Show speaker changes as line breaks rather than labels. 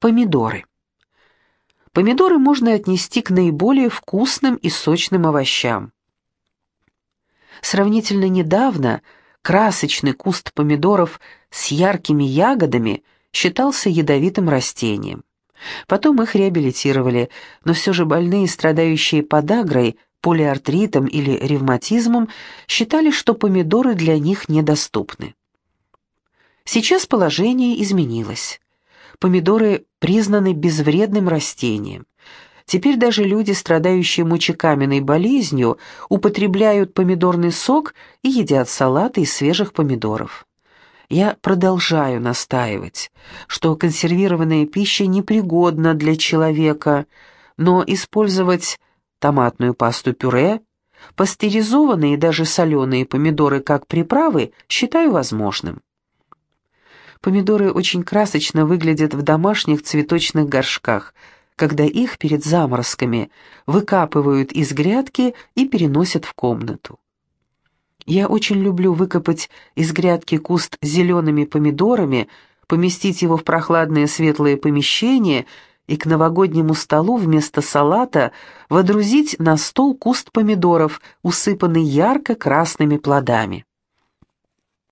Помидоры. Помидоры можно отнести к наиболее вкусным и сочным овощам. Сравнительно недавно красочный куст помидоров с яркими ягодами считался ядовитым растением. Потом их реабилитировали, но все же больные, страдающие подагрой, полиартритом или ревматизмом, считали, что помидоры для них недоступны. Сейчас положение изменилось. Помидоры признаны безвредным растением. Теперь даже люди, страдающие мочекаменной болезнью, употребляют помидорный сок и едят салаты из свежих помидоров. Я продолжаю настаивать, что консервированная пища непригодна для человека, но использовать томатную пасту пюре, пастеризованные и даже соленые помидоры как приправы считаю возможным. Помидоры очень красочно выглядят в домашних цветочных горшках, когда их перед заморозками выкапывают из грядки и переносят в комнату. Я очень люблю выкопать из грядки куст зелеными помидорами, поместить его в прохладное светлое помещение и к новогоднему столу вместо салата водрузить на стол куст помидоров, усыпанный ярко-красными плодами.